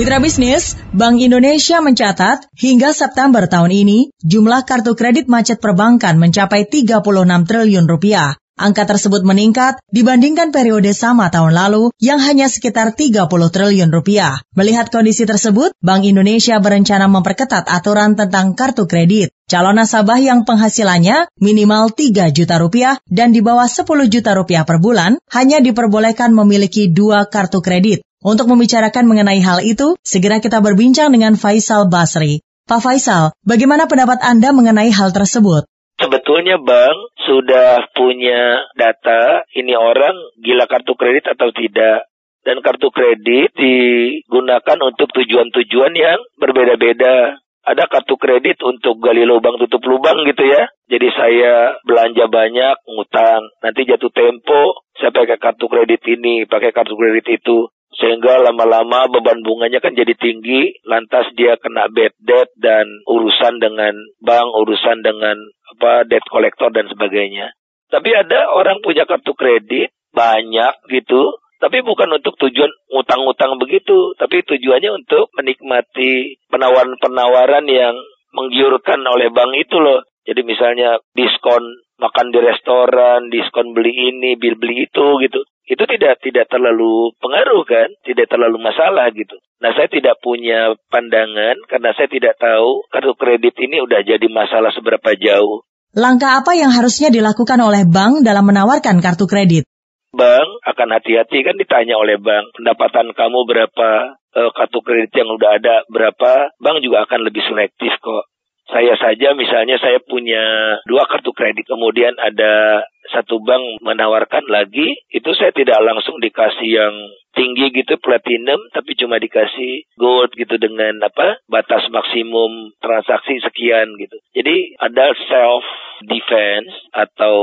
Mitra bisnis, Bank Indonesia mencatat hingga September tahun ini jumlah kartu kredit macet perbankan mencapai 36 triliun rupiah. Angka tersebut meningkat dibandingkan periode sama tahun lalu yang hanya sekitar 30 triliun rupiah. Melihat kondisi tersebut, Bank Indonesia berencana memperketat aturan tentang kartu kredit. Calon nasabah yang penghasilannya minimal 3 juta rupiah dan di bawah 10 juta rupiah per bulan hanya diperbolehkan memiliki dua kartu kredit. Untuk membicarakan mengenai hal itu, segera kita berbincang dengan Faisal Basri. Pak Faisal, bagaimana pendapat Anda mengenai hal tersebut? Sebetulnya bank sudah punya data ini orang gila kartu kredit atau tidak. Dan kartu kredit digunakan untuk tujuan-tujuan yang berbeda-beda. Ada kartu kredit untuk gali lubang tutup lubang gitu ya. Jadi saya belanja banyak, ngutang. Nanti jatuh tempo, saya pakai kartu kredit ini, pakai kartu kredit itu sehingga lama-lama beban bunganya kan jadi tinggi, lantas dia kena bad debt dan urusan dengan bank, urusan dengan apa debt collector dan sebagainya. Tapi ada orang punya kartu kredit banyak gitu, tapi bukan untuk tujuan utang-utang begitu, tapi tujuannya untuk menikmati penawaran-penawaran yang menggiurkan oleh bank itu loh. Jadi misalnya diskon makan di restoran, diskon beli ini, bil beli itu gitu itu tidak tidak terlalu pengaruh kan, tidak terlalu masalah gitu. Nah saya tidak punya pandangan karena saya tidak tahu kartu kredit ini udah jadi masalah seberapa jauh. Langkah apa yang harusnya dilakukan oleh bank dalam menawarkan kartu kredit? Bank akan hati-hati kan ditanya oleh bank pendapatan kamu berapa, e, kartu kredit yang udah ada berapa, bank juga akan lebih selektif kok. Saya saja misalnya saya punya dua kartu kredit, kemudian ada satu bank menawarkan lagi, itu saya tidak langsung dikasih yang tinggi gitu platinum tapi cuma dikasih gold gitu dengan apa batas maksimum transaksi sekian gitu. Jadi ada self defense atau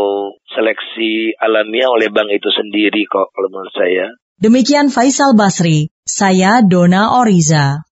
seleksi alamiah oleh bank itu sendiri kok kalau menurut saya. Demikian Faisal Basri, saya Dona Oriza.